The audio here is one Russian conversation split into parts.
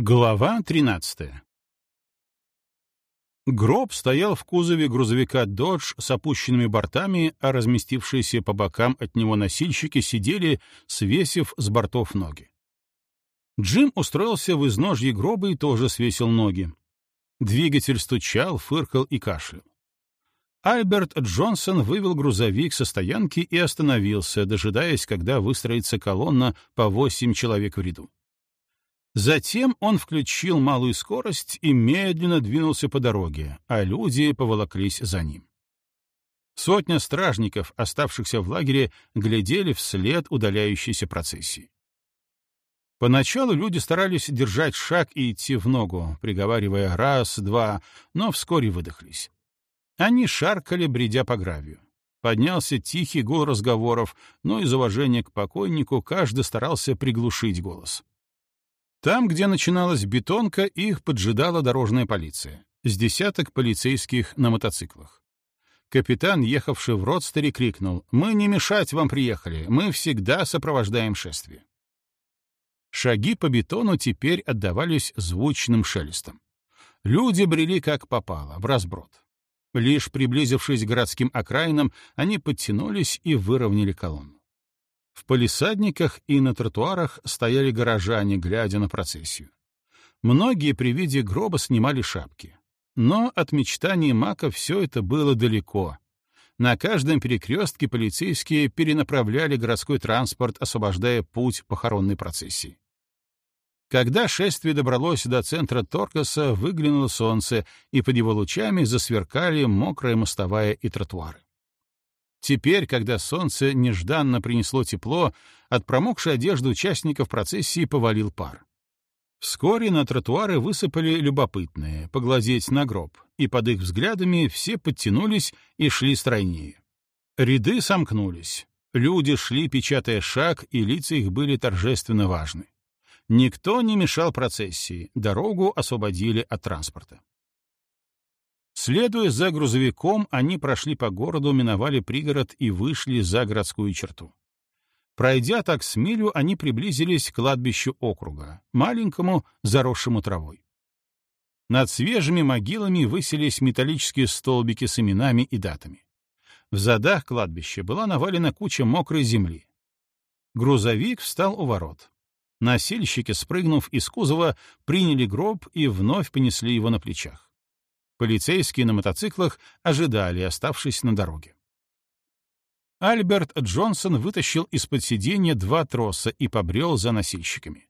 Глава 13 Гроб стоял в кузове грузовика «Додж» с опущенными бортами, а разместившиеся по бокам от него носильщики сидели, свесив с бортов ноги. Джим устроился в изножье гроба и тоже свесил ноги. Двигатель стучал, фыркал и кашлял. Альберт Джонсон вывел грузовик со стоянки и остановился, дожидаясь, когда выстроится колонна по восемь человек в ряду. Затем он включил малую скорость и медленно двинулся по дороге, а люди поволоклись за ним. Сотня стражников, оставшихся в лагере, глядели вслед удаляющейся процессии. Поначалу люди старались держать шаг и идти в ногу, приговаривая «раз, два», но вскоре выдохлись. Они шаркали, бредя по гравию. Поднялся тихий гул разговоров, но из уважения к покойнику каждый старался приглушить голос. Там, где начиналась бетонка, их поджидала дорожная полиция. С десяток полицейских на мотоциклах. Капитан, ехавший в родстере, крикнул «Мы не мешать вам приехали, мы всегда сопровождаем шествие». Шаги по бетону теперь отдавались звучным шелестом. Люди брели как попало, в разброд. Лишь приблизившись к городским окраинам, они подтянулись и выровняли колонну. В полисадниках и на тротуарах стояли горожане, глядя на процессию. Многие при виде гроба снимали шапки. Но от мечтаний Мака все это было далеко. На каждом перекрестке полицейские перенаправляли городской транспорт, освобождая путь похоронной процессии. Когда шествие добралось до центра Торкаса, выглянуло солнце, и под его лучами засверкали мокрая мостовая и тротуары. Теперь, когда солнце нежданно принесло тепло, от промокшей одежды участников процессии повалил пар. Вскоре на тротуары высыпали любопытные, поглазеть на гроб, и под их взглядами все подтянулись и шли стройнее. Ряды сомкнулись. Люди шли, печатая шаг, и лица их были торжественно важны. Никто не мешал процессии, дорогу освободили от транспорта. Следуя за грузовиком, они прошли по городу, миновали пригород и вышли за городскую черту. Пройдя так с милю, они приблизились к кладбищу округа, маленькому, заросшему травой. Над свежими могилами высились металлические столбики с именами и датами. В задах кладбища была навалена куча мокрой земли. Грузовик встал у ворот. Насильщики, спрыгнув из кузова, приняли гроб и вновь понесли его на плечах. Полицейские на мотоциклах ожидали, оставшись на дороге. Альберт Джонсон вытащил из-под сиденья два троса и побрел за носильщиками.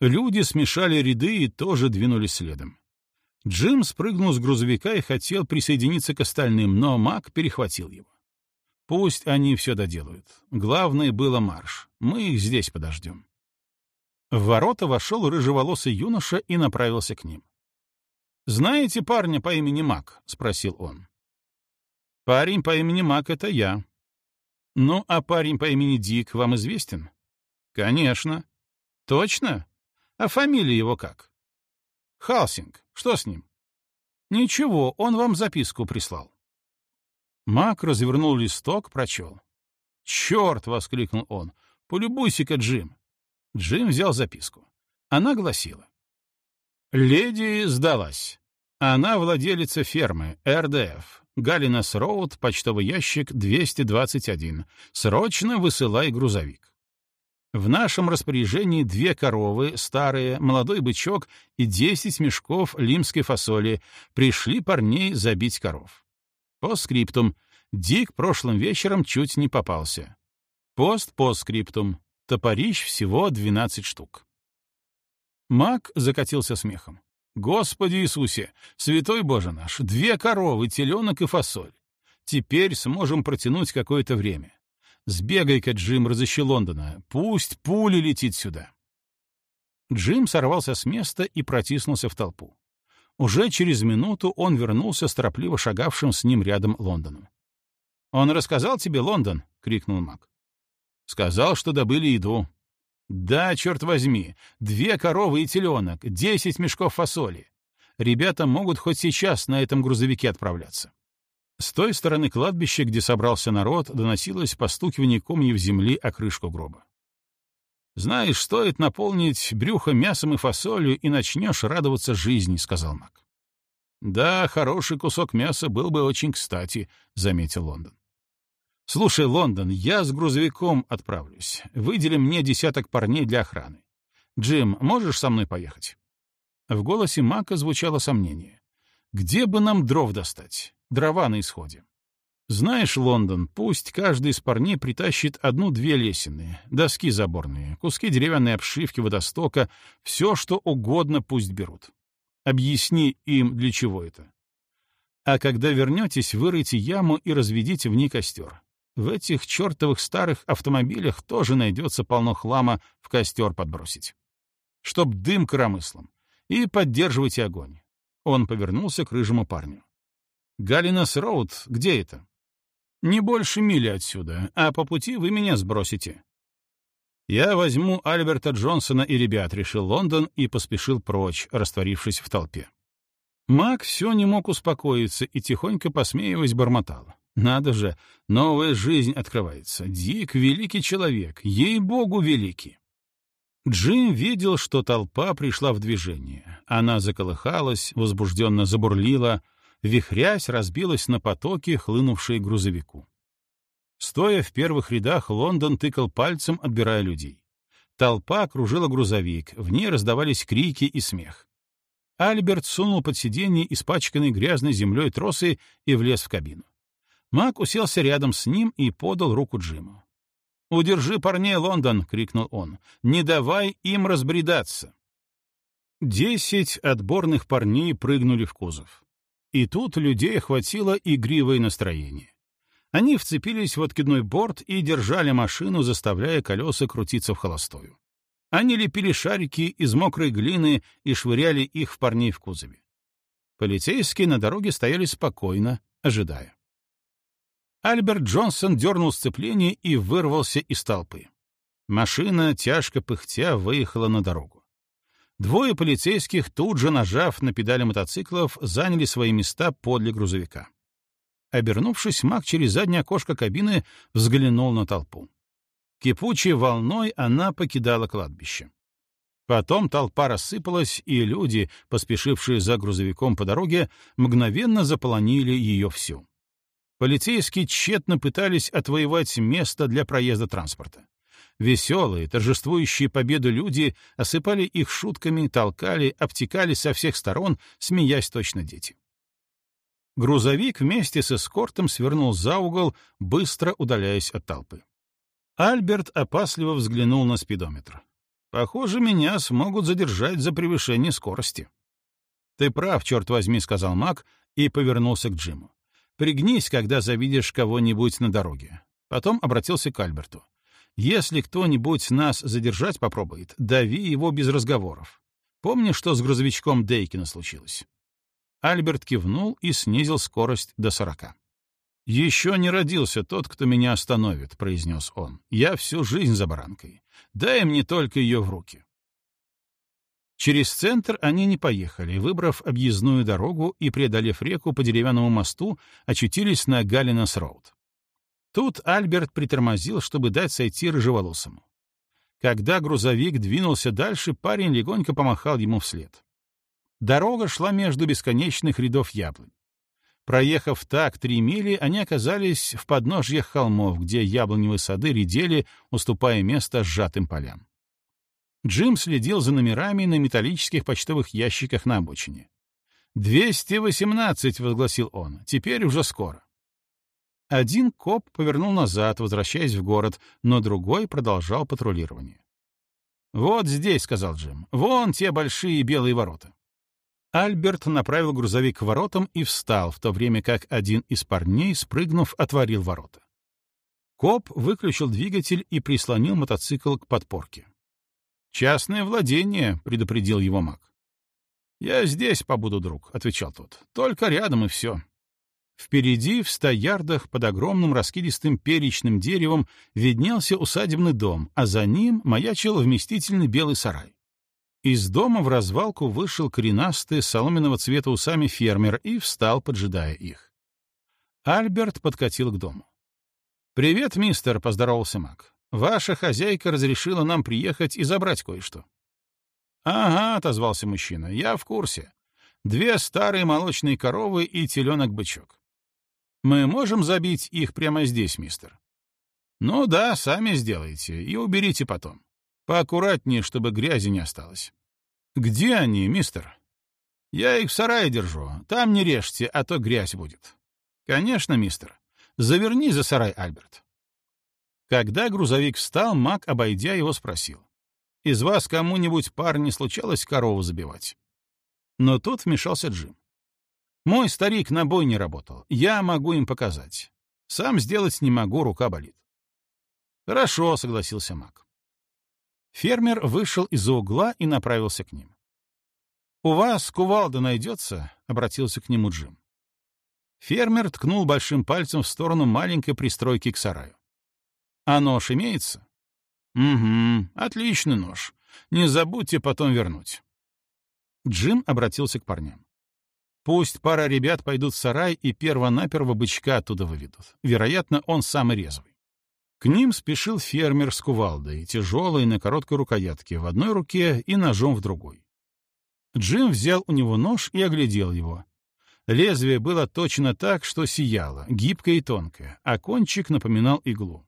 Люди смешали ряды и тоже двинулись следом. Джим спрыгнул с грузовика и хотел присоединиться к остальным, но Мак перехватил его. Пусть они все доделают. Главное было марш. Мы их здесь подождем. В ворота вошел рыжеволосый юноша и направился к ним. «Знаете парня по имени Мак?» — спросил он. «Парень по имени Мак — это я». «Ну, а парень по имени Дик вам известен?» «Конечно». «Точно? А фамилия его как?» «Халсинг. Что с ним?» «Ничего, он вам записку прислал». Мак развернул листок, прочел. «Черт!» — воскликнул он. «Полюбуйся-ка, Джим!» Джим взял записку. Она гласила. Леди сдалась. Она владелица фермы, РДФ. Галинас Роуд, почтовый ящик 221. Срочно высылай грузовик. В нашем распоряжении две коровы, старые, молодой бычок и десять мешков лимской фасоли. Пришли парней забить коров. По скриптум. Дик прошлым вечером чуть не попался. Пост по скриптум. Топорищ всего 12 штук. Маг закатился смехом. «Господи Иисусе! Святой Боже наш! Две коровы, теленок и фасоль! Теперь сможем протянуть какое-то время. Сбегай-ка, Джим, разыщи Лондона. Пусть пуля летит сюда». Джим сорвался с места и протиснулся в толпу. Уже через минуту он вернулся с торопливо шагавшим с ним рядом Лондоном. «Он рассказал тебе, Лондон?» — крикнул Мак. «Сказал, что добыли еду. Да, черт возьми, две коровы и теленок, десять мешков фасоли. Ребята могут хоть сейчас на этом грузовике отправляться. С той стороны кладбища, где собрался народ, доносилось постукивание комьев земли о крышку гроба. «Знаешь, стоит наполнить брюхо мясом и фасолью, и начнешь радоваться жизни», — сказал Мак. «Да, хороший кусок мяса был бы очень кстати», — заметил Лондон. «Слушай, Лондон, я с грузовиком отправлюсь. Выдели мне десяток парней для охраны. Джим, можешь со мной поехать?» В голосе Мака звучало сомнение. «Где бы нам дров достать? Дрова на исходе». Знаешь, Лондон, пусть каждый из парней притащит одну-две лесины, доски заборные, куски деревянной обшивки водостока, все, что угодно пусть берут. Объясни им, для чего это. А когда вернетесь, вырыйте яму и разведите в ней костер. В этих чертовых старых автомобилях тоже найдется полно хлама в костер подбросить. Чтоб дым коромыслом. И поддерживайте огонь. Он повернулся к рыжему парню. «Галинас Роуд, где это?» Не больше мили отсюда, а по пути вы меня сбросите. Я возьму Альберта Джонсона и ребят, решил Лондон и поспешил прочь, растворившись в толпе. Мак все не мог успокоиться и тихонько посмеиваясь бормотал. Надо же, новая жизнь открывается. Дик — великий человек, ей-богу, великий. Джим видел, что толпа пришла в движение. Она заколыхалась, возбужденно забурлила — вихрясь, разбилась на потоки, хлынувшие грузовику. Стоя в первых рядах, Лондон тыкал пальцем, отбирая людей. Толпа окружила грузовик, в ней раздавались крики и смех. Альберт сунул под сиденье испачканной грязной землей тросы и влез в кабину. Мак уселся рядом с ним и подал руку Джиму. «Удержи парней, Лондон!» — крикнул он. «Не давай им разбредаться!» Десять отборных парней прыгнули в кузов. И тут людей охватило игривое настроение. Они вцепились в откидной борт и держали машину, заставляя колеса крутиться в холостую. Они лепили шарики из мокрой глины и швыряли их в парней в кузове. Полицейские на дороге стояли спокойно, ожидая. Альберт Джонсон дернул сцепление и вырвался из толпы. Машина, тяжко пыхтя, выехала на дорогу. Двое полицейских, тут же нажав на педали мотоциклов, заняли свои места подле грузовика. Обернувшись, Мак через заднее окошко кабины взглянул на толпу. Кипучей волной она покидала кладбище. Потом толпа рассыпалась, и люди, поспешившие за грузовиком по дороге, мгновенно заполонили ее всю. Полицейские тщетно пытались отвоевать место для проезда транспорта. Веселые, торжествующие победу люди осыпали их шутками, толкали, обтекали со всех сторон, смеясь точно дети. Грузовик вместе с эскортом свернул за угол, быстро удаляясь от толпы. Альберт опасливо взглянул на спидометр. «Похоже, меня смогут задержать за превышение скорости». «Ты прав, черт возьми», — сказал Мак и повернулся к Джиму. «Пригнись, когда завидишь кого-нибудь на дороге». Потом обратился к Альберту. Если кто-нибудь нас задержать попробует, дави его без разговоров. Помни, что с грузовичком Дейкина случилось?» Альберт кивнул и снизил скорость до сорока. «Еще не родился тот, кто меня остановит», — произнес он. «Я всю жизнь за баранкой. Дай мне только ее в руки». Через центр они не поехали, выбрав объездную дорогу и, преодолев реку по деревянному мосту, очутились на Галинас-Роуд. Тут Альберт притормозил, чтобы дать сойти рыжеволосому. Когда грузовик двинулся дальше, парень легонько помахал ему вслед. Дорога шла между бесконечных рядов яблонь. Проехав так три мили, они оказались в подножьях холмов, где яблоневые сады редели, уступая место сжатым полям. Джим следил за номерами на металлических почтовых ящиках на обочине. «Двести восемнадцать», — возгласил он, — «теперь уже скоро». Один коп повернул назад, возвращаясь в город, но другой продолжал патрулирование. «Вот здесь», — сказал Джим, — «вон те большие белые ворота». Альберт направил грузовик к воротам и встал, в то время как один из парней, спрыгнув, отворил ворота. Коп выключил двигатель и прислонил мотоцикл к подпорке. «Частное владение», — предупредил его маг. «Я здесь побуду, друг», — отвечал тот. «Только рядом и все». Впереди, в ста ярдах, под огромным раскидистым перечным деревом, виднелся усадебный дом, а за ним маячил вместительный белый сарай. Из дома в развалку вышел коренастый соломенного цвета усами фермер и встал, поджидая их. Альберт подкатил к дому. «Привет, мистер», — поздоровался Мак. Ваша хозяйка разрешила нам приехать и забрать кое-что». «Ага», — отозвался мужчина, — «я в курсе. Две старые молочные коровы и теленок-бычок. Мы можем забить их прямо здесь, мистер?» «Ну да, сами сделайте и уберите потом. Поаккуратнее, чтобы грязи не осталось». «Где они, мистер?» «Я их в сарае держу. Там не режьте, а то грязь будет». «Конечно, мистер. Заверни за сарай, Альберт». Когда грузовик встал, Мак, обойдя его, спросил. «Из вас кому-нибудь парни случалось корову забивать?» Но тут вмешался Джим. «Мой старик на бой не работал. Я могу им показать. Сам сделать не могу, рука болит». «Хорошо», — согласился Мак. Фермер вышел из-за угла и направился к ним. «У вас кувалда найдется?» — обратился к нему Джим. Фермер ткнул большим пальцем в сторону маленькой пристройки к сараю. «А нож имеется?» «Угу, отличный нож. Не забудьте потом вернуть». Джим обратился к парням. «Пусть пара ребят пойдут в сарай и перво-наперво бычка оттуда выведут. Вероятно, он самый резвый. К ним спешил фермер с кувалдой, тяжелой на короткой рукоятке в одной руке и ножом в другой. Джим взял у него нож и оглядел его. Лезвие было точно так, что сияло, гибкое и тонкое, а кончик напоминал иглу.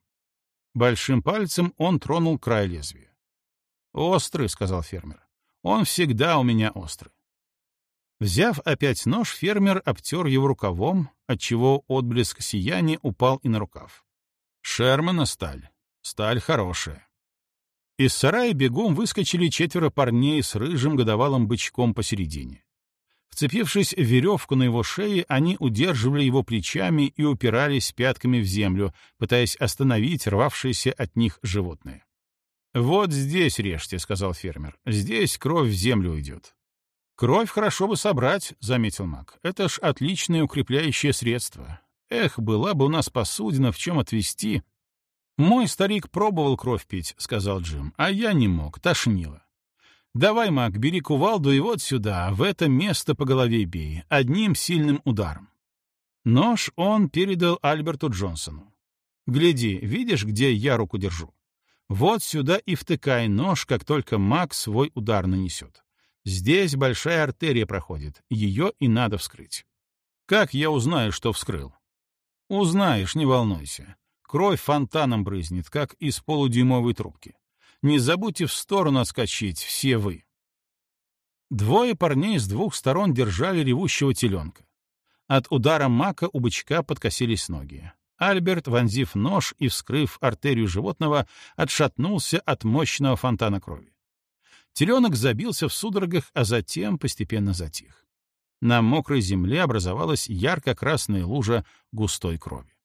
Большим пальцем он тронул край лезвия. «Острый», — сказал фермер. «Он всегда у меня острый». Взяв опять нож, фермер обтер его рукавом, отчего отблеск сияния упал и на рукав. Шермана сталь. Сталь хорошая. Из сарая бегом выскочили четверо парней с рыжим годовалым бычком посередине. Вцепившись в веревку на его шее, они удерживали его плечами и упирались пятками в землю, пытаясь остановить рвавшееся от них животное. «Вот здесь режьте», — сказал фермер. «Здесь кровь в землю уйдет». «Кровь хорошо бы собрать», — заметил маг. «Это ж отличное укрепляющее средство. Эх, была бы у нас посудина, в чем отвезти. Мой старик пробовал кровь пить, — сказал Джим, — а я не мог, тошнило. Давай, Мак, бери кувалду и вот сюда, в это место по голове бей, одним сильным ударом. Нож он передал Альберту Джонсону. Гляди, видишь, где я руку держу? Вот сюда и втыкай нож, как только Мак свой удар нанесет. Здесь большая артерия проходит, ее и надо вскрыть. Как я узнаю, что вскрыл? Узнаешь, не волнуйся. Кровь фонтаном брызнет, как из полудюймовой трубки. Не забудьте в сторону отскочить, все вы. Двое парней с двух сторон держали ревущего теленка. От удара мака у бычка подкосились ноги. Альберт, вонзив нож и вскрыв артерию животного, отшатнулся от мощного фонтана крови. Теленок забился в судорогах, а затем постепенно затих. На мокрой земле образовалась ярко-красная лужа густой крови.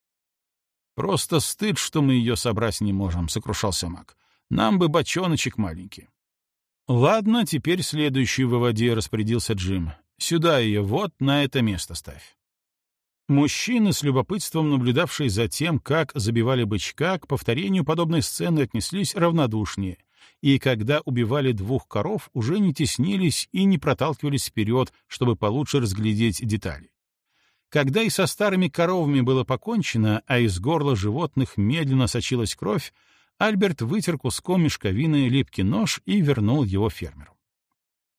«Просто стыд, что мы ее собрать не можем», — сокрушался маг. «Нам бы бочоночек маленький». «Ладно, теперь следующую выводи», — распорядился Джим. «Сюда ее, вот на это место ставь». Мужчины, с любопытством наблюдавшие за тем, как забивали бычка, к повторению подобной сцены отнеслись равнодушнее и когда убивали двух коров, уже не теснились и не проталкивались вперед, чтобы получше разглядеть детали. Когда и со старыми коровами было покончено, а из горла животных медленно сочилась кровь, Альберт вытер куском мешковины липкий нож и вернул его фермеру.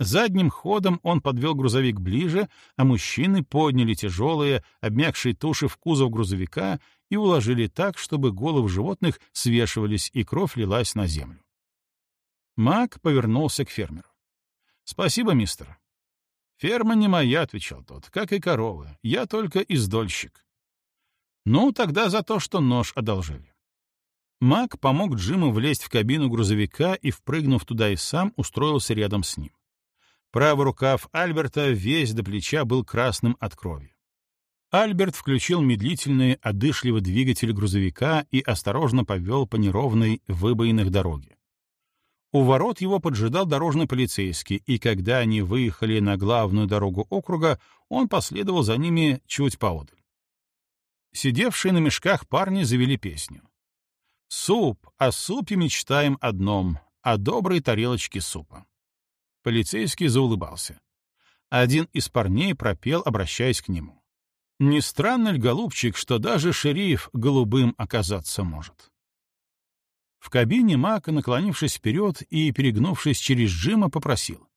Задним ходом он подвел грузовик ближе, а мужчины подняли тяжелые, обмякшие туши в кузов грузовика и уложили так, чтобы головы животных свешивались и кровь лилась на землю. Мак повернулся к фермеру. «Спасибо, мистер». «Ферма не моя», — отвечал тот, — «как и коровы. Я только издольщик». «Ну, тогда за то, что нож одолжили». Мак помог Джиму влезть в кабину грузовика и, впрыгнув туда и сам, устроился рядом с ним. Правый рукав Альберта весь до плеча был красным от крови. Альберт включил медлительный, одышливый двигатель грузовика и осторожно повел по неровной выбоинах дороге. У ворот его поджидал дорожный полицейский, и когда они выехали на главную дорогу округа, он последовал за ними чуть поодаль. Сидевшие на мешках парни завели песню. «Суп, о супе мечтаем одном, о доброй тарелочке супа». Полицейский заулыбался. Один из парней пропел, обращаясь к нему. «Не странно ли, голубчик, что даже шериф голубым оказаться может?» В кабине Мак, наклонившись вперед и перегнувшись через Джима, попросил.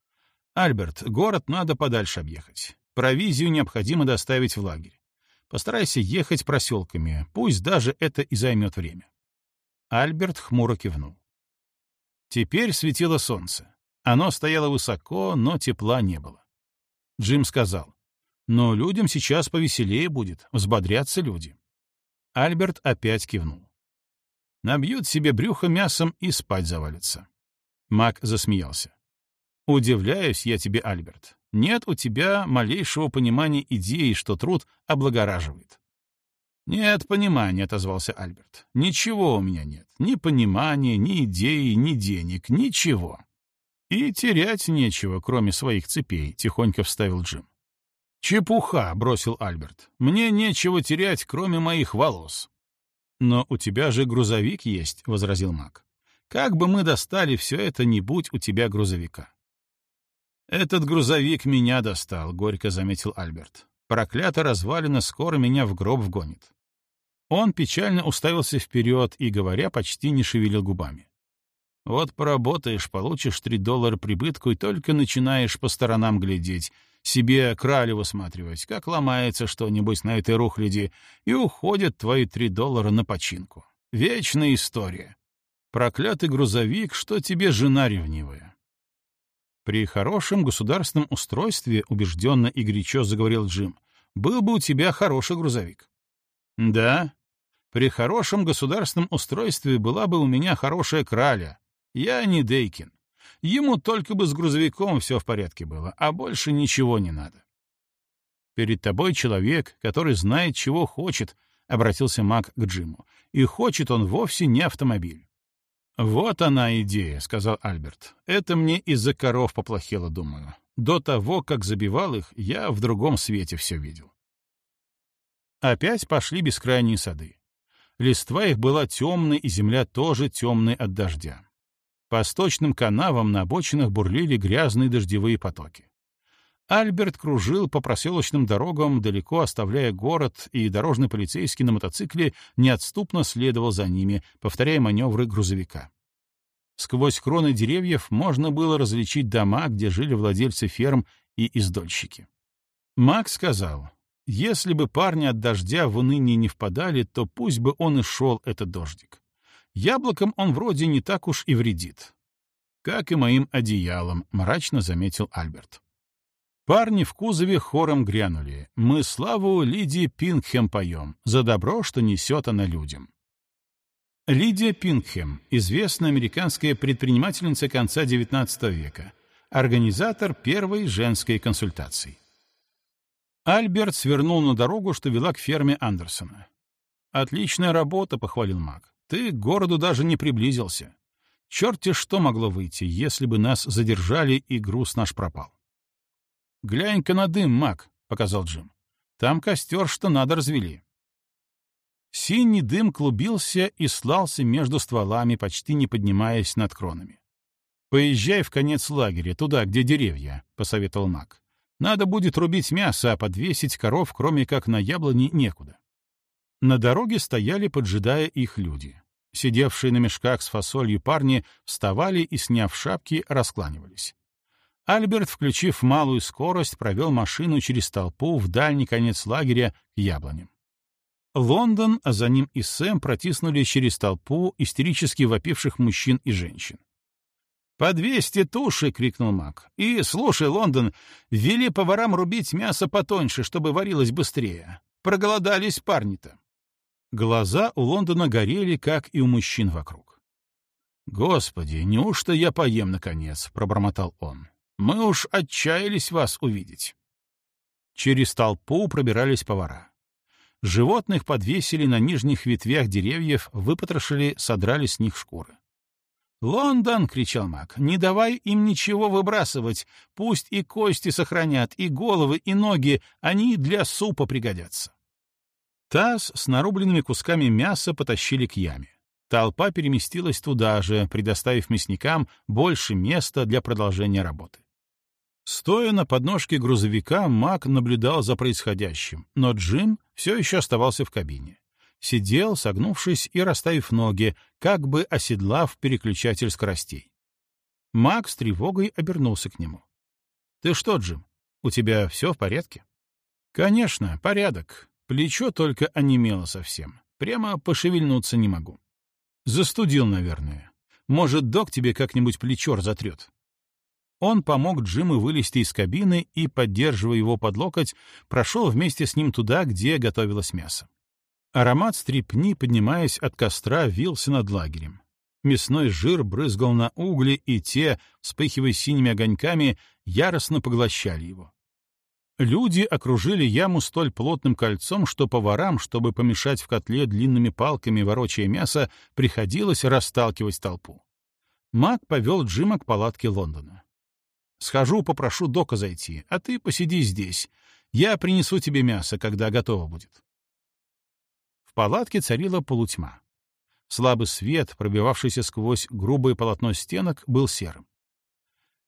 «Альберт, город надо подальше объехать. Провизию необходимо доставить в лагерь. Постарайся ехать проселками, пусть даже это и займет время». Альберт хмуро кивнул. Теперь светило солнце. Оно стояло высоко, но тепла не было. Джим сказал, «Но людям сейчас повеселее будет, взбодрятся люди». Альберт опять кивнул. Набьют себе брюхо мясом и спать завалятся. Мак засмеялся. «Удивляюсь я тебе, Альберт. Нет у тебя малейшего понимания идеи, что труд облагораживает». «Нет понимания», — отозвался Альберт. «Ничего у меня нет. Ни понимания, ни идеи, ни денег, ничего». «И терять нечего, кроме своих цепей», — тихонько вставил Джим. «Чепуха», — бросил Альберт. «Мне нечего терять, кроме моих волос». «Но у тебя же грузовик есть», — возразил Мак. «Как бы мы достали все это, не будь у тебя грузовика». «Этот грузовик меня достал», — горько заметил Альберт. «Проклято развалина скоро меня в гроб вгонит». Он печально уставился вперед и, говоря, почти не шевелил губами. «Вот поработаешь, получишь три доллара прибытку и только начинаешь по сторонам глядеть, себе крали высматривать, как ломается что-нибудь на этой рухляди, и уходят твои три доллара на починку. Вечная история. Проклятый грузовик, что тебе жена ревнивая. При хорошем государственном устройстве, убежденно и горячо заговорил Джим, был бы у тебя хороший грузовик. Да, при хорошем государственном устройстве была бы у меня хорошая краля. Я не Дейкин. Ему только бы с грузовиком все в порядке было, а больше ничего не надо. «Перед тобой человек, который знает, чего хочет», — обратился Мак к Джиму. «И хочет он вовсе не автомобиль». «Вот она идея», — сказал Альберт. «Это мне из-за коров поплохело, думаю. До того, как забивал их, я в другом свете все видел». Опять пошли бескрайние сады. Листва их была темной, и земля тоже темной от дождя. По сточным канавам на обочинах бурлили грязные дождевые потоки. Альберт кружил по проселочным дорогам, далеко оставляя город, и дорожный полицейский на мотоцикле неотступно следовал за ними, повторяя маневры грузовика. Сквозь кроны деревьев можно было различить дома, где жили владельцы ферм и издольщики. Макс сказал, если бы парни от дождя в уныние не впадали, то пусть бы он и шел этот дождик. Яблоком он вроде не так уж и вредит. Как и моим одеялом, мрачно заметил Альберт. Парни в кузове хором грянули. Мы славу Лидии Пингхэм поем, за добро, что несет она людям. Лидия Пингхэм, известная американская предпринимательница конца XIX века, организатор первой женской консультации. Альберт свернул на дорогу, что вела к ферме Андерсона. «Отличная работа», — похвалил Мак. Ты к городу даже не приблизился. Черт-те что могло выйти, если бы нас задержали и груз наш пропал. «Глянь-ка на дым, маг», — показал Джим. «Там костер, что надо, развели». Синий дым клубился и слался между стволами, почти не поднимаясь над кронами. «Поезжай в конец лагеря, туда, где деревья», — посоветовал маг. «Надо будет рубить мясо, а подвесить коров, кроме как на яблони, некуда». На дороге стояли, поджидая их люди. Сидевшие на мешках с фасолью парни вставали и, сняв шапки, раскланивались. Альберт, включив малую скорость, провел машину через толпу в дальний конец лагеря к яблоням. Лондон, а за ним и Сэм протиснули через толпу истерически вопивших мужчин и женщин. «По двести туши!» — крикнул Мак. «И, слушай, Лондон, вели поварам рубить мясо потоньше, чтобы варилось быстрее. Проголодались парни-то». Глаза у Лондона горели, как и у мужчин вокруг. «Господи, неужто я поем, наконец?» — пробормотал он. «Мы уж отчаялись вас увидеть». Через толпу пробирались повара. Животных подвесили на нижних ветвях деревьев, выпотрошили, содрали с них шкуры. «Лондон!» — кричал маг. «Не давай им ничего выбрасывать. Пусть и кости сохранят, и головы, и ноги. Они для супа пригодятся». Таз с нарубленными кусками мяса потащили к яме. Толпа переместилась туда же, предоставив мясникам больше места для продолжения работы. Стоя на подножке грузовика, Мак наблюдал за происходящим, но Джим все еще оставался в кабине. Сидел, согнувшись и расставив ноги, как бы оседлав переключатель скоростей. Мак с тревогой обернулся к нему. «Ты что, Джим, у тебя все в порядке?» «Конечно, порядок. Плечо только онемело совсем. Прямо пошевельнуться не могу. Застудил, наверное. Может, док тебе как-нибудь плечо разотрет?» Он помог Джиму вылезти из кабины и, поддерживая его под локоть, прошел вместе с ним туда, где готовилось мясо. Аромат стрипни, поднимаясь от костра, вился над лагерем. Мясной жир брызгал на угли, и те, вспыхивая синими огоньками, яростно поглощали его. Люди окружили яму столь плотным кольцом, что поварам, чтобы помешать в котле длинными палками ворочая мясо, приходилось расталкивать толпу. Мак повел Джима к палатке Лондона. Схожу, попрошу Дока зайти, а ты посиди здесь. Я принесу тебе мясо, когда готово будет. Палатке царила полутьма. Слабый свет, пробивавшийся сквозь грубое полотно стенок, был серым.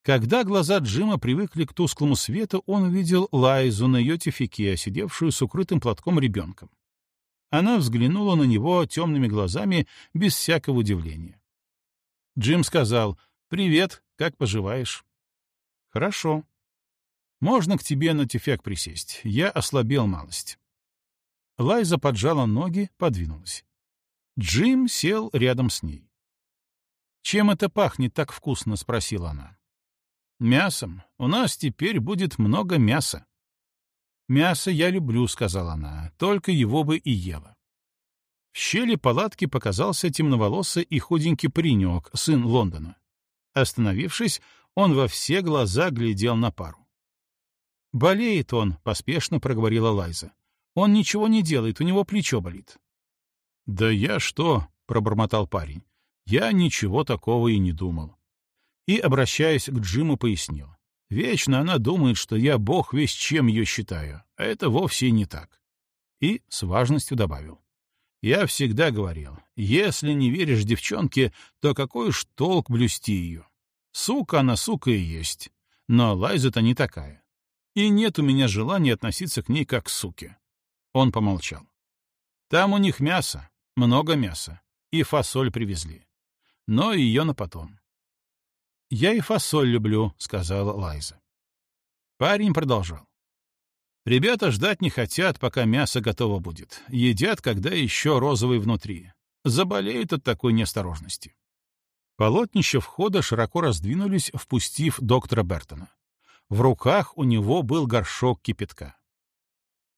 Когда глаза Джима привыкли к тусклому свету, он увидел Лайзу на ее тюфике, сидевшую с укрытым платком ребенком. Она взглянула на него темными глазами, без всякого удивления. Джим сказал, «Привет, как поживаешь?» Хорошо. Можно к тебе на тюфяк присесть. Я ослабел малость. Лайза поджала ноги, подвинулась. Джим сел рядом с ней. «Чем это пахнет так вкусно?» — спросила она. «Мясом. У нас теперь будет много мяса». «Мясо я люблю», — сказала она, — «только его бы и ела». В щели палатки показался темноволосый и худенький паренек, сын Лондона. Остановившись, он во все глаза глядел на пару. «Болеет он», — поспешно проговорила Лайза. «Он ничего не делает, у него плечо болит». «Да я что?» — пробормотал парень. «Я ничего такого и не думал». И, обращаясь к Джиму, пояснил. «Вечно она думает, что я бог весь чем ее считаю, а это вовсе не так». И с важностью добавил. «Я всегда говорил, если не веришь девчонке, то какой уж толк блюсти ее? Сука она сука и есть. Но Лайза-то не такая. И нет у меня желания относиться к ней как к суке. Он помолчал. Там у них мясо, много мяса. И фасоль привезли. Но ее на потом. «Я и фасоль люблю», — сказала Лайза. Парень продолжал. «Ребята ждать не хотят, пока мясо готово будет. Едят, когда еще розовый внутри. Заболеют от такой неосторожности». Полотнища входа широко раздвинулись, впустив доктора Бертона. В руках у него был горшок кипятка.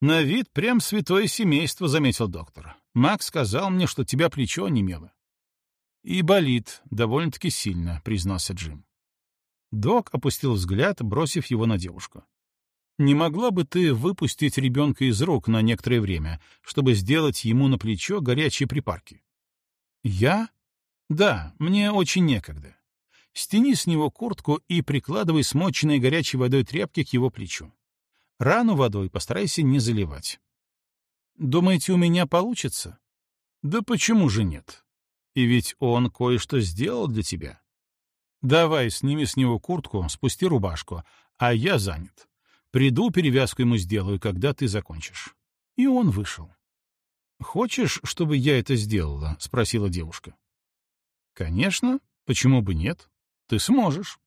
«На вид прям святое семейство», — заметил доктор. «Макс сказал мне, что тебя плечо немело». «И болит довольно-таки сильно», — признался Джим. Док опустил взгляд, бросив его на девушку. «Не могла бы ты выпустить ребенка из рук на некоторое время, чтобы сделать ему на плечо горячие припарки?» «Я?» Да, мне очень некогда. Стяни с него куртку и прикладывай смоченной горячей водой тряпки к его плечу. Рану водой постарайся не заливать. Думаете, у меня получится? Да почему же нет? И ведь он кое-что сделал для тебя. Давай, сними с него куртку, спусти рубашку, а я занят. Приду, перевязку ему сделаю, когда ты закончишь. И он вышел. «Хочешь, чтобы я это сделала?» — спросила девушка. Конечно, почему бы нет? Ты сможешь.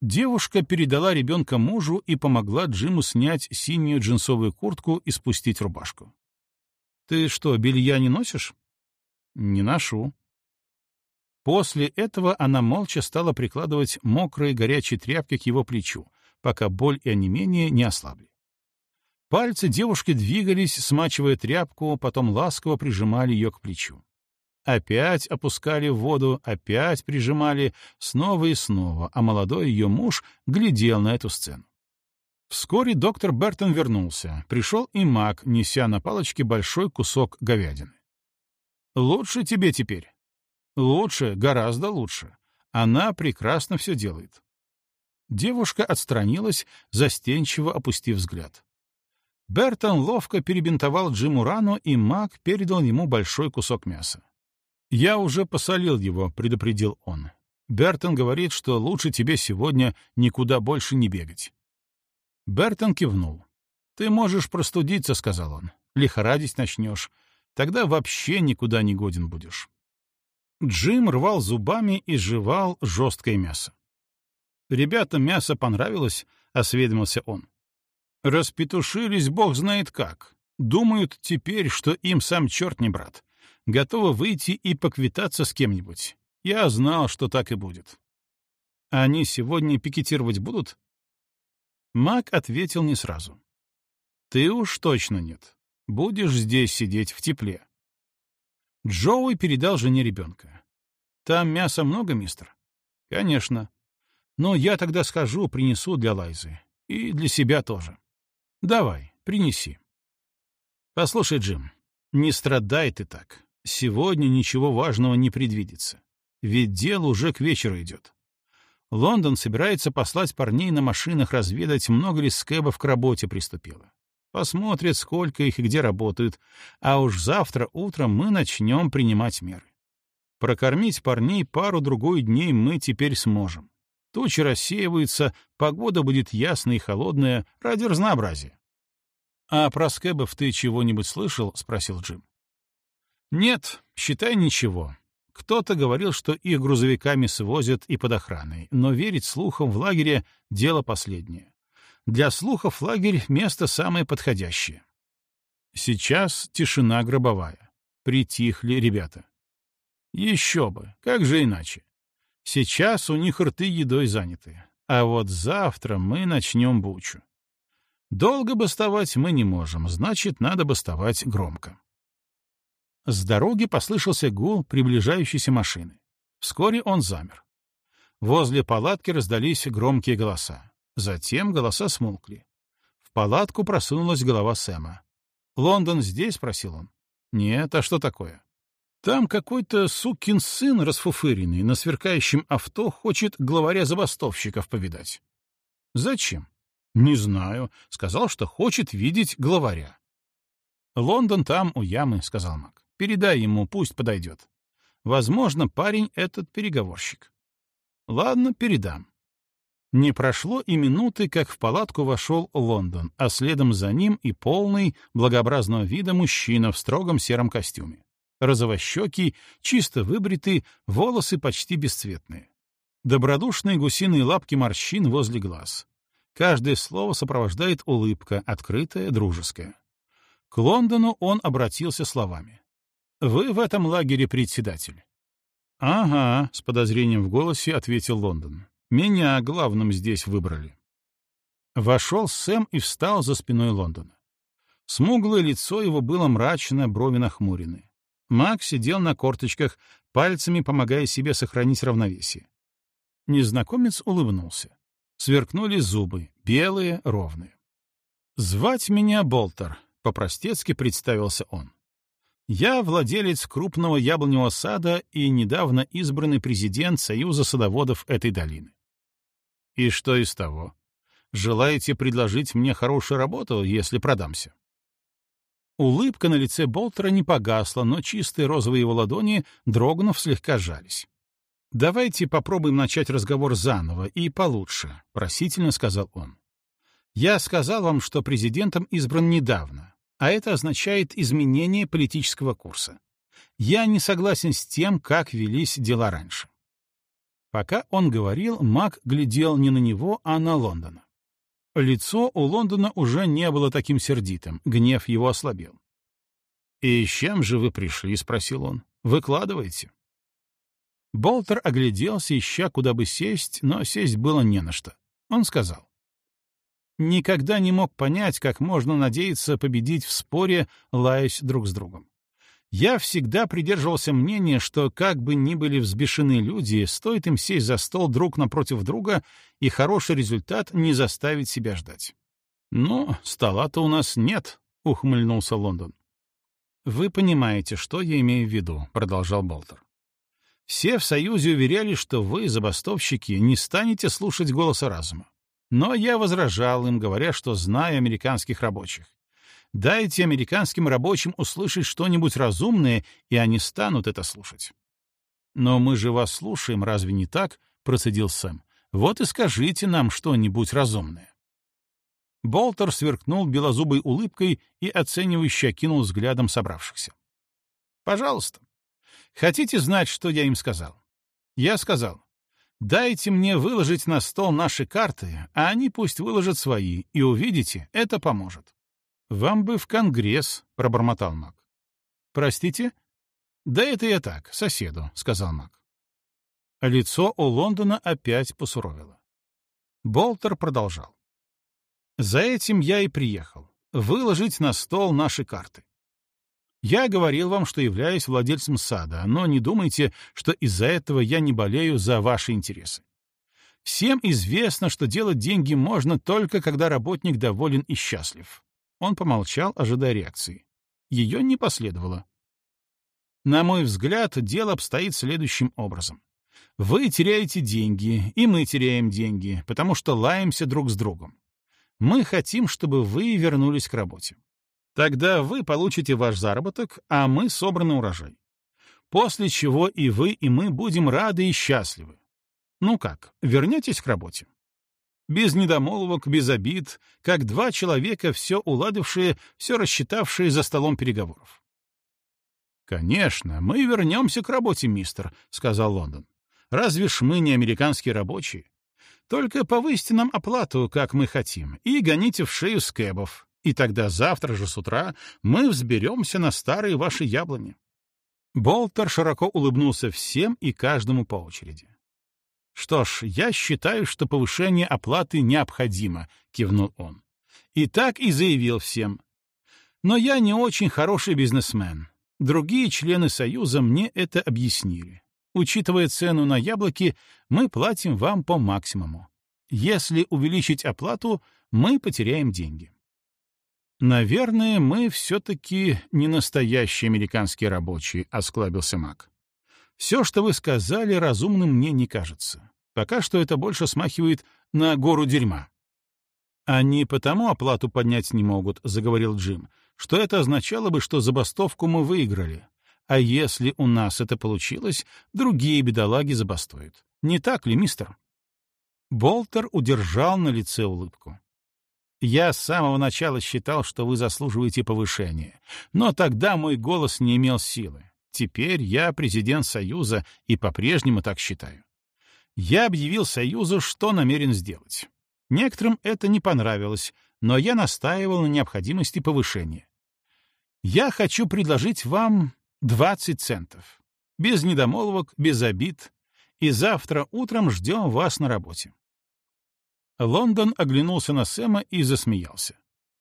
Девушка передала ребенка мужу и помогла Джиму снять синюю джинсовую куртку и спустить рубашку. «Ты что, белья не носишь?» «Не ношу». После этого она молча стала прикладывать мокрые горячие тряпки к его плечу, пока боль и онемение не ослабли. Пальцы девушки двигались, смачивая тряпку, потом ласково прижимали ее к плечу. Опять опускали в воду, опять прижимали, снова и снова, а молодой ее муж глядел на эту сцену. Вскоре доктор Бертон вернулся. Пришел и маг, неся на палочке большой кусок говядины. «Лучше тебе теперь?» «Лучше, гораздо лучше. Она прекрасно все делает». Девушка отстранилась, застенчиво опустив взгляд. Бертон ловко перебинтовал Джиму рану, и маг передал ему большой кусок мяса. «Я уже посолил его», — предупредил он. «Бертон говорит, что лучше тебе сегодня никуда больше не бегать». Бертон кивнул. «Ты можешь простудиться», — сказал он. «Лихорадить начнешь. Тогда вообще никуда не годен будешь. Джим рвал зубами и жевал жесткое мясо. Ребятам мясо понравилось, — осведомился он. Распетушились бог знает как. Думают теперь, что им сам черт не брат. Готовы выйти и поквитаться с кем-нибудь. Я знал, что так и будет. Они сегодня пикетировать будут? Мак ответил не сразу. Ты уж точно нет. Будешь здесь сидеть в тепле. Джоуи передал жене ребенка. Там мяса много, мистер? Конечно. Но я тогда схожу, принесу для Лайзы. И для себя тоже. Давай, принеси. Послушай, Джим, не страдай ты так. Сегодня ничего важного не предвидится. Ведь дело уже к вечеру идет. Лондон собирается послать парней на машинах разведать, много ли скэбов к работе приступило. Посмотрят, сколько их и где работают, а уж завтра утром мы начнем принимать меры. Прокормить парней пару-другой дней мы теперь сможем. Тучи рассеиваются, погода будет ясная и холодная, ради разнообразия. — А про скэбов ты чего-нибудь слышал? — спросил Джим. — Нет, считай ничего. Кто-то говорил, что их грузовиками свозят и под охраной, но верить слухам в лагере — дело последнее. Для слухов лагерь — место самое подходящее. Сейчас тишина гробовая. Притихли ребята. Еще бы, как же иначе? Сейчас у них рты едой заняты, а вот завтра мы начнем бучу. Долго бастовать мы не можем, значит, надо бастовать громко. С дороги послышался гул приближающейся машины. Вскоре он замер. Возле палатки раздались громкие голоса. Затем голоса смолкли. В палатку просунулась голова Сэма. «Лондон здесь?» — спросил он. «Нет, а что такое?» Там какой-то сукин сын расфуфыренный на сверкающем авто хочет главаря забастовщиков повидать. Зачем? Не знаю. Сказал, что хочет видеть главаря. Лондон там, у ямы, сказал Мак. Передай ему, пусть подойдет. Возможно, парень этот переговорщик. Ладно, передам. Не прошло и минуты, как в палатку вошел Лондон, а следом за ним и полный, благообразного вида мужчина в строгом сером костюме розовощекий, чисто выбритый, волосы почти бесцветные. Добродушные гусиные лапки морщин возле глаз. Каждое слово сопровождает улыбка, открытая, дружеская. К Лондону он обратился словами. «Вы в этом лагере председатель». «Ага», — с подозрением в голосе ответил Лондон. «Меня главным здесь выбрали». Вошел Сэм и встал за спиной Лондона. Смуглое лицо его было мрачно, брови нахмурены. Мак сидел на корточках, пальцами помогая себе сохранить равновесие. Незнакомец улыбнулся. Сверкнули зубы, белые, ровные. «Звать меня Болтер», — по-простецки представился он. «Я владелец крупного яблоневого сада и недавно избранный президент Союза садоводов этой долины». «И что из того? Желаете предложить мне хорошую работу, если продамся?» Улыбка на лице Болтера не погасла, но чистые розовые его ладони, дрогнув, слегка сжались. «Давайте попробуем начать разговор заново и получше», — просительно сказал он. «Я сказал вам, что президентом избран недавно, а это означает изменение политического курса. Я не согласен с тем, как велись дела раньше». Пока он говорил, Мак глядел не на него, а на Лондона. Лицо у Лондона уже не было таким сердитым, гнев его ослабел. «И с чем же вы пришли?» — спросил он. «Выкладывайте». Болтер огляделся, ища, куда бы сесть, но сесть было не на что. Он сказал. «Никогда не мог понять, как можно надеяться победить в споре, лаясь друг с другом. Я всегда придерживался мнения, что как бы ни были взбешены люди, стоит им сесть за стол друг напротив друга, и хороший результат не заставит себя ждать. «Ну, стола-то у нас нет», — ухмыльнулся Лондон. «Вы понимаете, что я имею в виду», — продолжал Болтер. «Все в Союзе уверяли, что вы, забастовщики, не станете слушать голоса разума. Но я возражал им, говоря, что знаю американских рабочих. Дайте американским рабочим услышать что-нибудь разумное, и они станут это слушать. «Но мы же вас слушаем, разве не так?» — процедил Сэм. «Вот и скажите нам что-нибудь разумное». Болтер сверкнул белозубой улыбкой и оценивающе окинул взглядом собравшихся. Пожалуйста. Хотите знать, что я им сказал? Я сказал, дайте мне выложить на стол наши карты, а они пусть выложат свои, и увидите, это поможет. Вам бы в Конгресс, — пробормотал Мак. Простите? Да это я так, соседу, — сказал Мак. Лицо у Лондона опять посуровило. Болтер продолжал. За этим я и приехал. Выложить на стол наши карты. Я говорил вам, что являюсь владельцем сада, но не думайте, что из-за этого я не болею за ваши интересы. Всем известно, что делать деньги можно только, когда работник доволен и счастлив. Он помолчал, ожидая реакции. Ее не последовало. На мой взгляд, дело обстоит следующим образом. Вы теряете деньги, и мы теряем деньги, потому что лаемся друг с другом. Мы хотим, чтобы вы вернулись к работе. Тогда вы получите ваш заработок, а мы собранный урожай. После чего и вы, и мы будем рады и счастливы. Ну как, вернетесь к работе? Без недомолвок, без обид, как два человека, все уладившие, все рассчитавшие за столом переговоров. «Конечно, мы вернемся к работе, мистер», — сказал Лондон. «Разве ж мы не американские рабочие? Только повысьте нам оплату, как мы хотим, и гоните в шею скэбов, и тогда завтра же с утра мы взберемся на старые ваши яблони». Болтер широко улыбнулся всем и каждому по очереди. «Что ж, я считаю, что повышение оплаты необходимо», — кивнул он. «И так и заявил всем. Но я не очень хороший бизнесмен. Другие члены Союза мне это объяснили. Учитывая цену на яблоки, мы платим вам по максимуму. Если увеличить оплату, мы потеряем деньги. «Наверное, мы все-таки не настоящие американские рабочие», — осклабился Мак. «Все, что вы сказали, разумным мне не кажется. Пока что это больше смахивает на гору дерьма». «Они потому оплату поднять не могут», — заговорил Джим, что это означало бы, что забастовку мы выиграли. А если у нас это получилось, другие бедолаги забастуют. Не так ли, мистер? Болтер удержал на лице улыбку. Я с самого начала считал, что вы заслуживаете повышения, но тогда мой голос не имел силы. Теперь я президент Союза и по-прежнему так считаю. Я объявил Союзу, что намерен сделать. Некоторым это не понравилось, но я настаивал на необходимости повышения. Я хочу предложить вам 20 центов. Без недомолвок, без обид. И завтра утром ждем вас на работе. Лондон оглянулся на Сэма и засмеялся.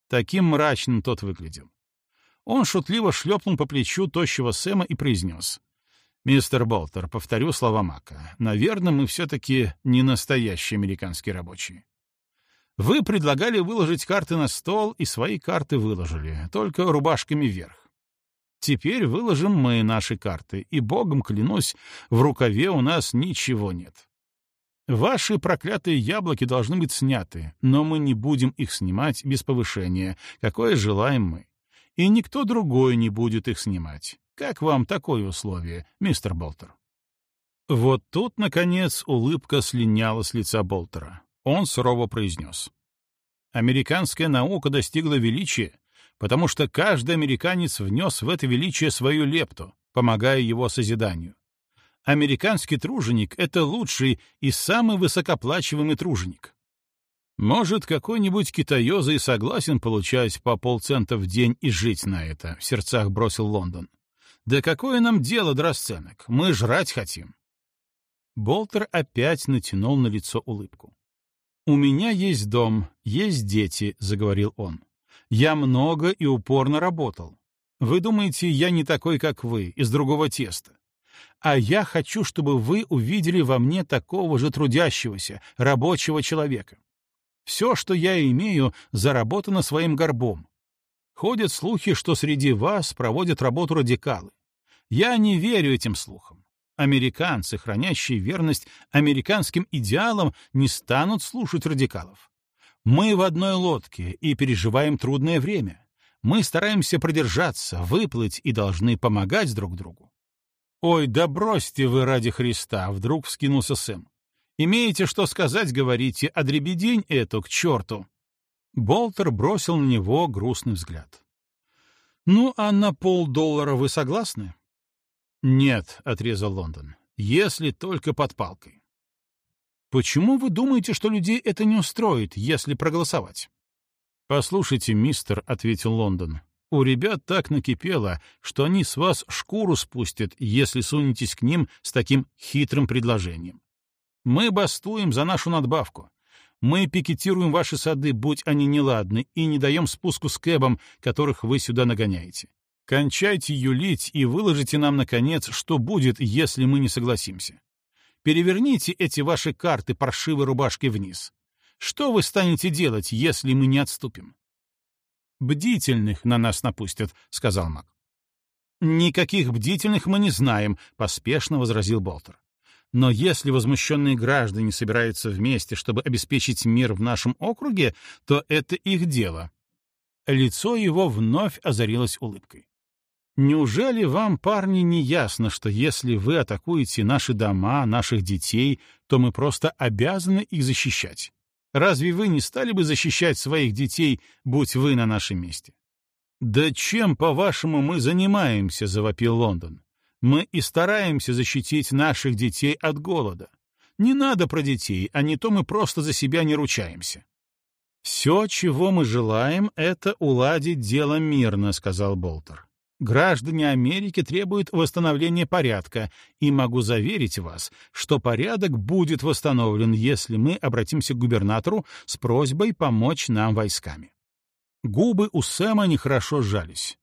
Таким мрачным тот выглядел. Он шутливо шлепнул по плечу тощего Сэма и произнес. «Мистер Болтер, повторю слова Мака. Наверное, мы все-таки не настоящие американские рабочие. Вы предлагали выложить карты на стол, и свои карты выложили, только рубашками вверх. Теперь выложим мы наши карты, и, богом клянусь, в рукаве у нас ничего нет. Ваши проклятые яблоки должны быть сняты, но мы не будем их снимать без повышения, какое желаем мы. И никто другой не будет их снимать. Как вам такое условие, мистер Болтер? Вот тут, наконец, улыбка слиняла с лица Болтера. Он сурово произнес. Американская наука достигла величия, потому что каждый американец внес в это величие свою лепту, помогая его созиданию. Американский труженик — это лучший и самый высокоплачиваемый труженик. Может, какой-нибудь китаёза и согласен получать по полцента в день и жить на это, — в сердцах бросил Лондон. Да какое нам дело до расценок? Мы жрать хотим. Болтер опять натянул на лицо улыбку. «У меня есть дом, есть дети», — заговорил он. «Я много и упорно работал. Вы думаете, я не такой, как вы, из другого теста. А я хочу, чтобы вы увидели во мне такого же трудящегося, рабочего человека. Все, что я имею, заработано своим горбом. Ходят слухи, что среди вас проводят работу радикалы. Я не верю этим слухам. Американцы, хранящие верность американским идеалам, не станут слушать радикалов. Мы в одной лодке и переживаем трудное время. Мы стараемся продержаться, выплыть и должны помогать друг другу. «Ой, да бросьте вы ради Христа!» — вдруг вскинулся Сэм. «Имеете что сказать, говорите, а дребедень эту к черту!» Болтер бросил на него грустный взгляд. «Ну, а на полдоллара вы согласны?» «Нет», — отрезал Лондон, — «если только под палкой». «Почему вы думаете, что людей это не устроит, если проголосовать?» «Послушайте, мистер», — ответил Лондон, — «у ребят так накипело, что они с вас шкуру спустят, если сунетесь к ним с таким хитрым предложением. Мы бастуем за нашу надбавку. Мы пикетируем ваши сады, будь они неладны, и не даем спуску с кэбом, которых вы сюда нагоняете. Кончайте юлить и выложите нам, наконец, что будет, если мы не согласимся. Переверните эти ваши карты паршивой рубашки вниз. Что вы станете делать, если мы не отступим? «Бдительных на нас напустят», — сказал маг. «Никаких бдительных мы не знаем», — поспешно возразил Болтер. Но если возмущенные граждане собираются вместе, чтобы обеспечить мир в нашем округе, то это их дело. Лицо его вновь озарилось улыбкой. Неужели вам, парни, не ясно, что если вы атакуете наши дома, наших детей, то мы просто обязаны их защищать? Разве вы не стали бы защищать своих детей, будь вы на нашем месте? «Да чем, по-вашему, мы занимаемся?» — завопил Лондон. Мы и стараемся защитить наших детей от голода. Не надо про детей, а не то мы просто за себя не ручаемся. «Все, чего мы желаем, это уладить дело мирно», — сказал Болтер. «Граждане Америки требуют восстановления порядка, и могу заверить вас, что порядок будет восстановлен, если мы обратимся к губернатору с просьбой помочь нам войсками». Губы у Сэма нехорошо сжались.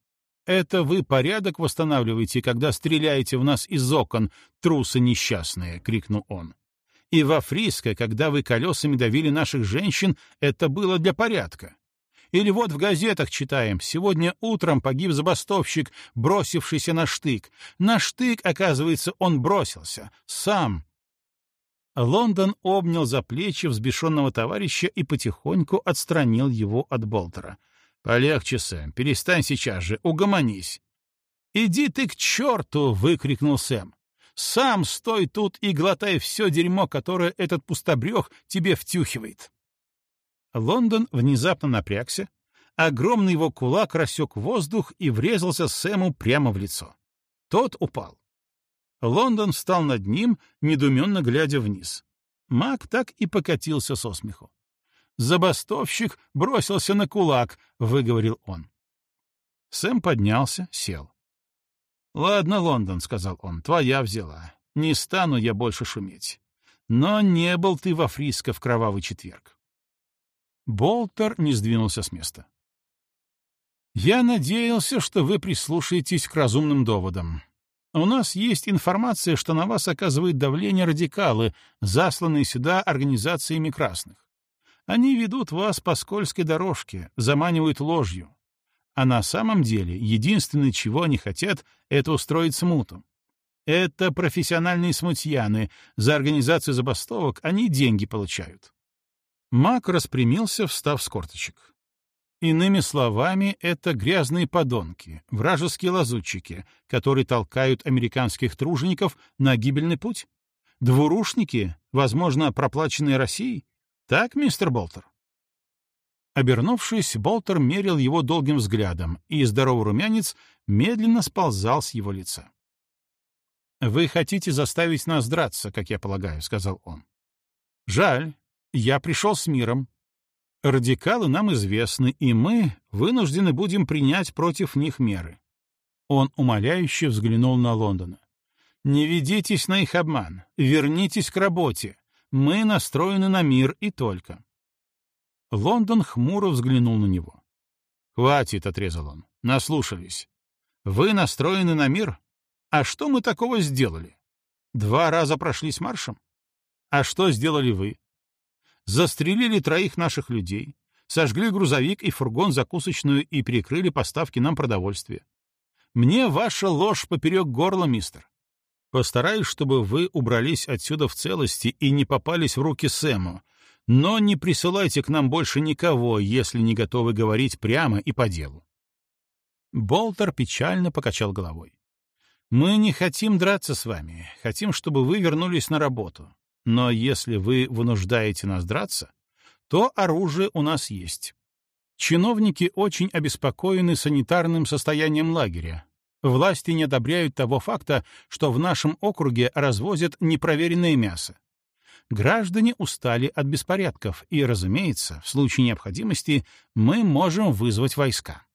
Это вы порядок восстанавливаете, когда стреляете в нас из окон, трусы несчастные!» — крикнул он. «И во Фриско, когда вы колесами давили наших женщин, это было для порядка. Или вот в газетах читаем, сегодня утром погиб забастовщик, бросившийся на штык. На штык, оказывается, он бросился. Сам!» Лондон обнял за плечи взбешенного товарища и потихоньку отстранил его от Болтера — «Полегче, Сэм, перестань сейчас же, угомонись». «Иди ты к черту!» — выкрикнул Сэм. «Сам стой тут и глотай все дерьмо, которое этот пустобрех тебе втюхивает». Лондон внезапно напрягся, огромный его кулак рассек воздух и врезался Сэму прямо в лицо. Тот упал. Лондон встал над ним, недуменно глядя вниз. Маг так и покатился со смеху забастовщик бросился на кулак», — выговорил он. Сэм поднялся, сел. «Ладно, Лондон», — сказал он, — «твоя взяла. Не стану я больше шуметь. Но не был ты во Фриско в кровавый четверг». Болтер не сдвинулся с места. «Я надеялся, что вы прислушаетесь к разумным доводам. У нас есть информация, что на вас оказывают давление радикалы, засланные сюда организациями красных. Они ведут вас по скользкой дорожке, заманивают ложью. А на самом деле единственное, чего они хотят, это устроить смуту. Это профессиональные смутьяны, за организацию забастовок они деньги получают. Мак распрямился, встав с корточек. Иными словами, это грязные подонки, вражеские лазутчики, которые толкают американских тружеников на гибельный путь? Двурушники, возможно, проплаченные Россией? Так, мистер Болтер?» Обернувшись, Болтер мерил его долгим взглядом, и здоровый румянец медленно сползал с его лица. «Вы хотите заставить нас драться, как я полагаю», — сказал он. «Жаль, я пришел с миром. Радикалы нам известны, и мы вынуждены будем принять против них меры». Он умоляюще взглянул на Лондона. «Не ведитесь на их обман, вернитесь к работе. Мы настроены на мир и только. Лондон хмуро взглянул на него. «Хватит», — отрезал он, — «наслушались. Вы настроены на мир? А что мы такого сделали? Два раза прошли с маршем? А что сделали вы? Застрелили троих наших людей, сожгли грузовик и фургон закусочную и перекрыли поставки нам продовольствия. Мне ваша ложь поперек горла, мистер. Постараюсь, чтобы вы убрались отсюда в целости и не попались в руки Сэму, но не присылайте к нам больше никого, если не готовы говорить прямо и по делу. Болтер печально покачал головой. «Мы не хотим драться с вами, хотим, чтобы вы вернулись на работу. Но если вы вынуждаете нас драться, то оружие у нас есть. Чиновники очень обеспокоены санитарным состоянием лагеря, Власти не одобряют того факта, что в нашем округе развозят непроверенное мясо. Граждане устали от беспорядков, и, разумеется, в случае необходимости мы можем вызвать войска.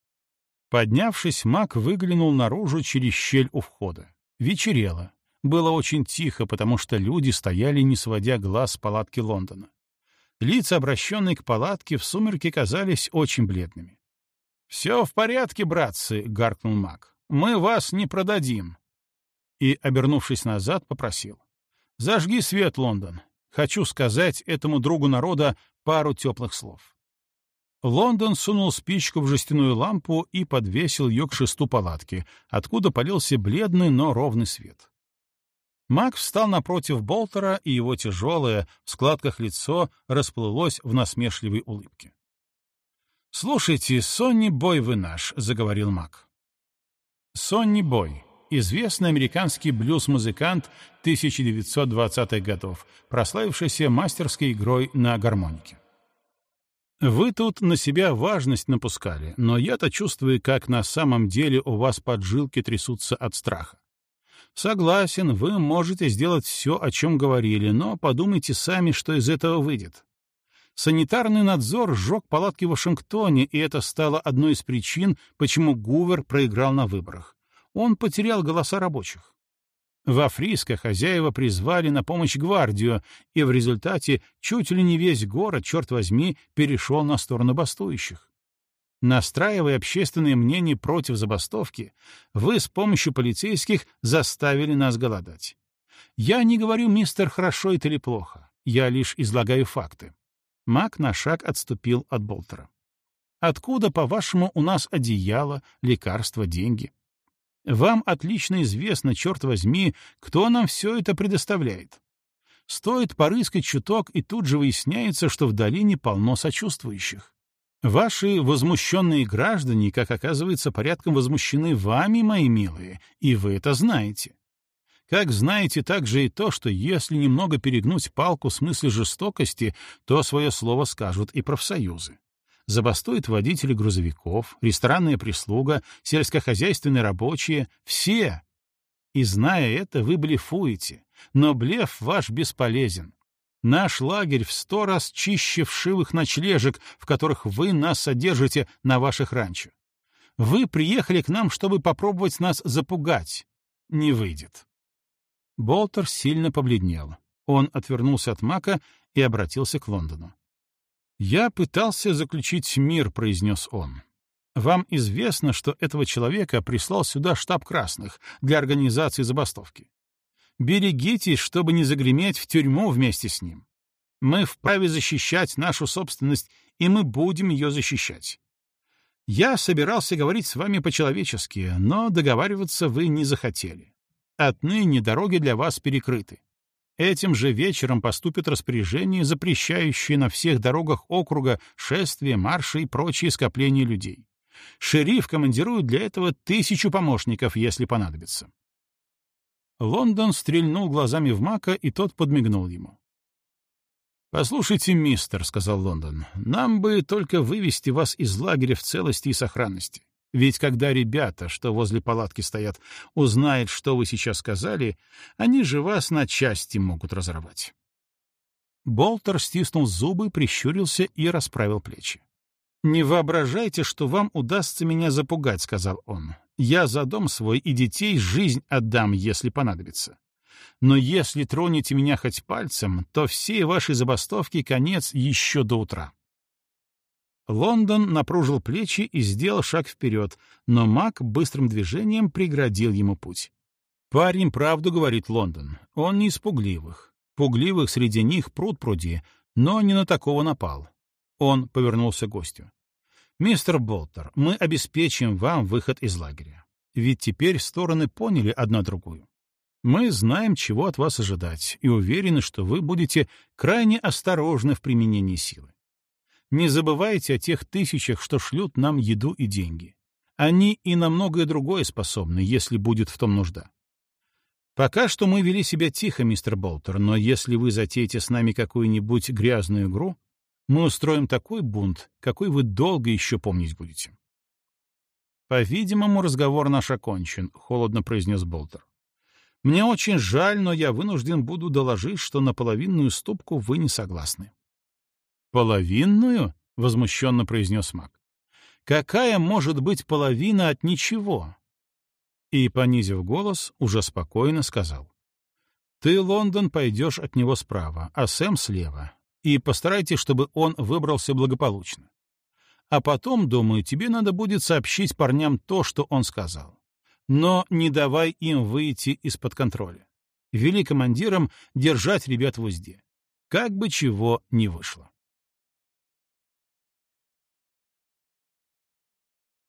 Поднявшись, маг выглянул наружу через щель у входа. Вечерело. Было очень тихо, потому что люди стояли, не сводя глаз с палатки Лондона. Лица, обращенные к палатке, в сумерке казались очень бледными. «Все в порядке, братцы», — гаркнул маг. «Мы вас не продадим». И, обернувшись назад, попросил. «Зажги свет, Лондон. Хочу сказать этому другу народа пару теплых слов». Лондон сунул спичку в жестяную лампу и подвесил ее к шесту палатки, откуда полился бледный, но ровный свет. Мак встал напротив Болтера, и его тяжелое, в складках лицо расплылось в насмешливой улыбке. «Слушайте, Сонни Бой вы наш», — заговорил Мак. Сонни Бой — известный американский блюз-музыкант 1920-х годов, прославившийся мастерской игрой на гармонике. Вы тут на себя важность напускали, но я-то чувствую, как на самом деле у вас поджилки трясутся от страха. Согласен, вы можете сделать все, о чем говорили, но подумайте сами, что из этого выйдет. Санитарный надзор сжег палатки в Вашингтоне, и это стало одной из причин, почему Гувер проиграл на выборах. Он потерял голоса рабочих. Во Фриско хозяева призвали на помощь гвардию, и в результате чуть ли не весь город, черт возьми, перешел на сторону бастующих. Настраивая общественное мнение против забастовки, вы с помощью полицейских заставили нас голодать. Я не говорю, мистер, хорошо это или плохо. Я лишь излагаю факты. Мак на шаг отступил от Болтера. Откуда, по-вашему, у нас одеяло, лекарства, деньги? Вам отлично известно, черт возьми, кто нам все это предоставляет. Стоит порыскать чуток, и тут же выясняется, что в долине полно сочувствующих. Ваши возмущенные граждане, как оказывается, порядком возмущены вами, мои милые, и вы это знаете. Как знаете также и то, что если немного перегнуть палку в смысле жестокости, то свое слово скажут и профсоюзы забастуют водители грузовиков, ресторанная прислуга, сельскохозяйственные рабочие — все. И зная это, вы блефуете, но блеф ваш бесполезен. Наш лагерь в сто раз чище вшивых ночлежек, в которых вы нас содержите на ваших ранчо. Вы приехали к нам, чтобы попробовать нас запугать. Не выйдет. Болтер сильно побледнел. Он отвернулся от Мака и обратился к Лондону. «Я пытался заключить мир», — произнес он. «Вам известно, что этого человека прислал сюда штаб красных для организации забастовки. Берегитесь, чтобы не загреметь в тюрьму вместе с ним. Мы вправе защищать нашу собственность, и мы будем ее защищать. Я собирался говорить с вами по-человечески, но договариваться вы не захотели. Отныне дороги для вас перекрыты. Этим же вечером поступит распоряжение, запрещающее на всех дорогах округа шествия, марши и прочие скопления людей. Шериф командирует для этого тысячу помощников, если понадобится. Лондон стрельнул глазами в Мака, и тот подмигнул ему. «Послушайте, мистер», — сказал Лондон, — «нам бы только вывести вас из лагеря в целости и сохранности. Ведь когда ребята, что возле палатки стоят, узнают, что вы сейчас сказали, они же вас на части могут разорвать. Болтер стиснул зубы, прищурился и расправил плечи. «Не воображайте, что вам удастся меня запугать», — сказал он. «Я за дом свой и детей жизнь отдам, если понадобится. Но если тронете меня хоть пальцем, то все ваши забастовки конец еще до утра». Лондон напружил плечи и сделал шаг вперед, но Мак быстрым движением преградил ему путь. «Парень правду говорит Лондон. Он не из пугливых. Пугливых среди них пруд пруди, но не на такого напал». Он повернулся к гостю. «Мистер Болтер, мы обеспечим вам выход из лагеря. Ведь теперь стороны поняли одна другую. Мы знаем, чего от вас ожидать, и уверены, что вы будете крайне осторожны в применении силы. Не забывайте о тех тысячах, что шлют нам еду и деньги. Они и на многое другое способны, если будет в том нужда. Пока что мы вели себя тихо, мистер Болтер, но если вы затеете с нами какую-нибудь грязную игру, мы устроим такой бунт, какой вы долго еще помнить будете. «По-видимому, разговор наш окончен», — холодно произнес Болтер. «Мне очень жаль, но я вынужден буду доложить, что на половинную ступку вы не согласны». «Половинную?» — возмущенно произнес маг. «Какая может быть половина от ничего?» И, понизив голос, уже спокойно сказал. «Ты, Лондон, пойдешь от него справа, а Сэм слева, и постарайтесь, чтобы он выбрался благополучно. А потом, думаю, тебе надо будет сообщить парням то, что он сказал. Но не давай им выйти из-под контроля. Вели командирам держать ребят в узде. Как бы чего ни вышло.